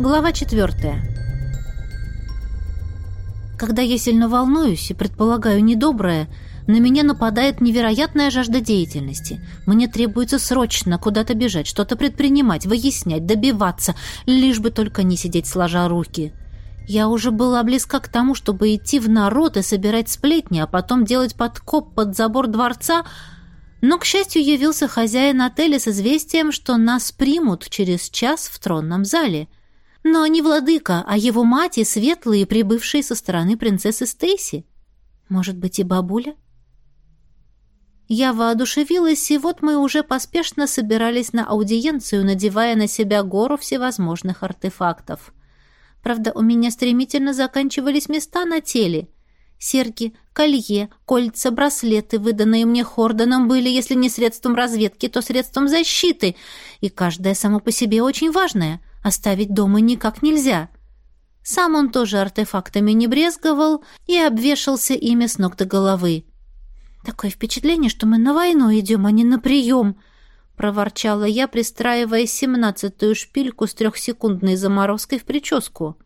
Глава четвертая. Когда я сильно волнуюсь и предполагаю недоброе, на меня нападает невероятная жажда деятельности. Мне требуется срочно куда-то бежать, что-то предпринимать, выяснять, добиваться, лишь бы только не сидеть сложа руки. Я уже была близка к тому, чтобы идти в народ и собирать сплетни, а потом делать подкоп под забор дворца, но, к счастью, явился хозяин отеля с известием, что нас примут через час в тронном зале. Но не владыка, а его мать и светлые, прибывшие со стороны принцессы Стейси. Может быть, и бабуля? Я воодушевилась, и вот мы уже поспешно собирались на аудиенцию, надевая на себя гору всевозможных артефактов. Правда, у меня стремительно заканчивались места на теле. Серьги, колье, кольца, браслеты, выданные мне Хордоном, были, если не средством разведки, то средством защиты, и каждое само по себе очень важное. Оставить дома никак нельзя. Сам он тоже артефактами не брезговал и обвешался ими с ног до головы. «Такое впечатление, что мы на войну идем, а не на прием», — проворчала я, пристраивая семнадцатую шпильку с трехсекундной заморозкой в прическу.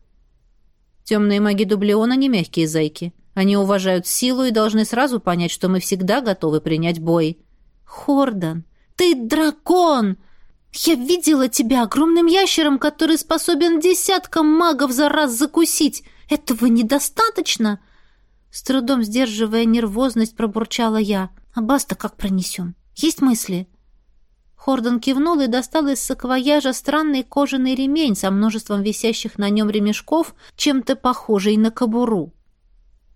«Темные маги дублиона не мягкие зайки», они уважают силу и должны сразу понять, что мы всегда готовы принять бой. Хордан, ты дракон! Я видела тебя огромным ящером, который способен десяткам магов за раз закусить. Этого недостаточно? С трудом сдерживая нервозность, пробурчала я. А баста как пронесем? Есть мысли?» Хордон кивнул и достал из саквояжа странный кожаный ремень со множеством висящих на нем ремешков, чем-то похожий на кобуру.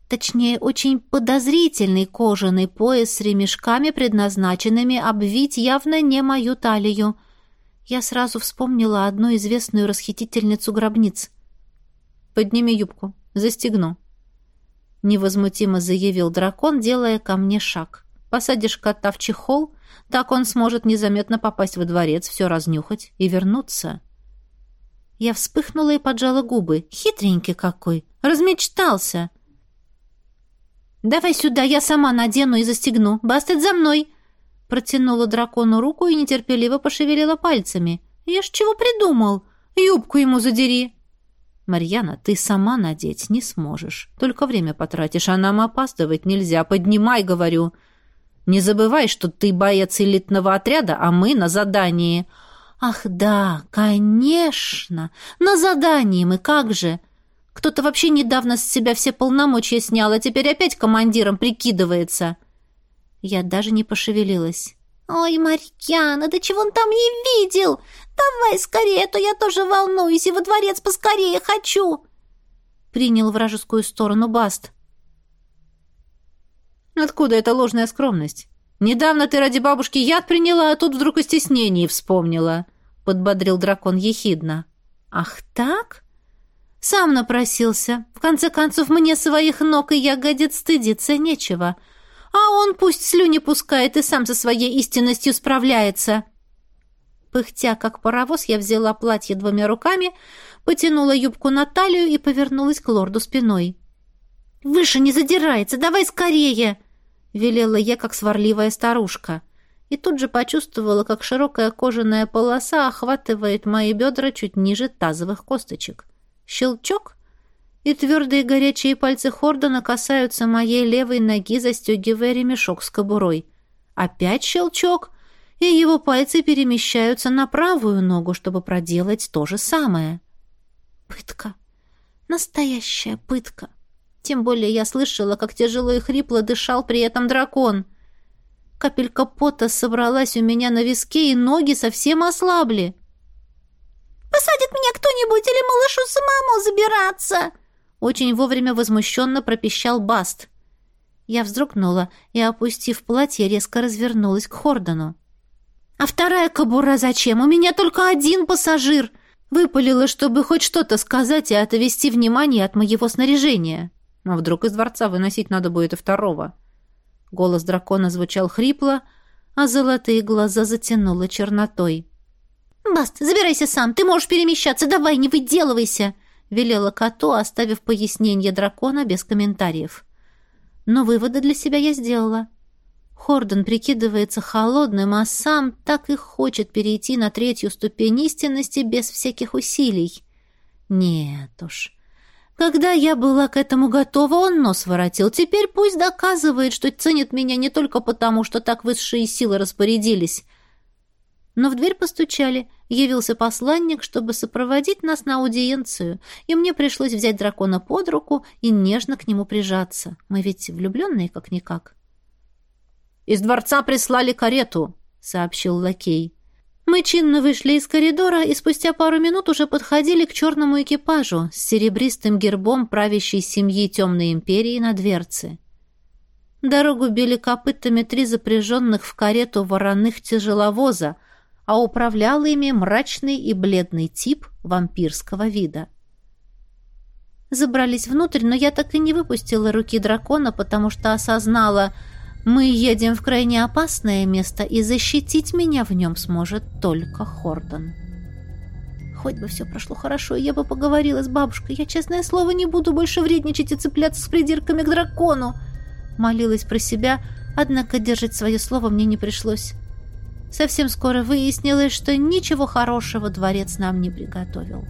Точнее, очень подозрительный кожаный пояс с ремешками, предназначенными обвить явно не мою талию. Я сразу вспомнила одну известную расхитительницу гробниц. «Подними юбку, застегну», — невозмутимо заявил дракон, делая ко мне шаг. «Посадишь кота в чехол, так он сможет незаметно попасть во дворец, все разнюхать и вернуться». Я вспыхнула и поджала губы. «Хитренький какой! Размечтался!» «Давай сюда, я сама надену и застегну. Бастет за мной!» Протянула дракону руку и нетерпеливо пошевелила пальцами. «Я ж чего придумал? Юбку ему задери!» «Марьяна, ты сама надеть не сможешь. Только время потратишь, а нам опаздывать нельзя. Поднимай, говорю!» «Не забывай, что ты боец элитного отряда, а мы на задании!» «Ах да, конечно! На задании мы, как же!» Кто-то вообще недавно с себя все полномочия снял, а теперь опять командиром прикидывается. Я даже не пошевелилась. «Ой, Марьяна, да чего он там не видел? Давай скорее, а то я тоже волнуюсь и во дворец поскорее хочу!» Принял вражескую сторону Баст. «Откуда эта ложная скромность? Недавно ты ради бабушки яд приняла, а тут вдруг о стеснении вспомнила», — подбодрил дракон ехидно. «Ах так?» Сам напросился. В конце концов, мне своих ног и ягодиц стыдиться нечего. А он пусть слюни пускает и сам со своей истинностью справляется. Пыхтя, как паровоз, я взяла платье двумя руками, потянула юбку на талию и повернулась к лорду спиной. «Выше не задирается, давай скорее!» — велела я, как сварливая старушка. И тут же почувствовала, как широкая кожаная полоса охватывает мои бедра чуть ниже тазовых косточек. Щелчок, и твердые горячие пальцы Хордона касаются моей левой ноги, застегивая ремешок с кобурой. Опять щелчок, и его пальцы перемещаются на правую ногу, чтобы проделать то же самое. Пытка. Настоящая пытка. Тем более я слышала, как тяжело и хрипло дышал при этом дракон. Капелька пота собралась у меня на виске, и ноги совсем ослабли. Посадит меня кто-нибудь или малышу самому забираться?» Очень вовремя возмущенно пропищал Баст. Я вздрогнула и, опустив платье, резко развернулась к Хордону. «А вторая кобура зачем? У меня только один пассажир!» Выпалила, чтобы хоть что-то сказать и отвести внимание от моего снаряжения. А вдруг из дворца выносить надо будет и второго? Голос дракона звучал хрипло, а золотые глаза затянуло чернотой. «Баст, забирайся сам, ты можешь перемещаться, давай, не выделывайся!» Велела коту, оставив пояснение дракона без комментариев. Но выводы для себя я сделала. Хордон прикидывается холодным, а сам так и хочет перейти на третью ступень истинности без всяких усилий. Нет уж. Когда я была к этому готова, он нос воротил. Теперь пусть доказывает, что ценит меня не только потому, что так высшие силы распорядились. Но в дверь постучали. Явился посланник, чтобы сопроводить нас на аудиенцию, и мне пришлось взять дракона под руку и нежно к нему прижаться. Мы ведь влюбленные как-никак. «Из дворца прислали карету», — сообщил лакей. Мы чинно вышли из коридора и спустя пару минут уже подходили к черному экипажу с серебристым гербом правящей семьи Темной Империи на дверце. Дорогу били копытами три запряженных в карету вороных тяжеловоза, а управлял ими мрачный и бледный тип вампирского вида. Забрались внутрь, но я так и не выпустила руки дракона, потому что осознала — мы едем в крайне опасное место, и защитить меня в нем сможет только Хордон. Хоть бы все прошло хорошо, и я бы поговорила с бабушкой. Я, честное слово, не буду больше вредничать и цепляться с придирками к дракону. Молилась про себя, однако держать свое слово мне не пришлось. Совсем скоро выяснилось, что ничего хорошего дворец нам не приготовил.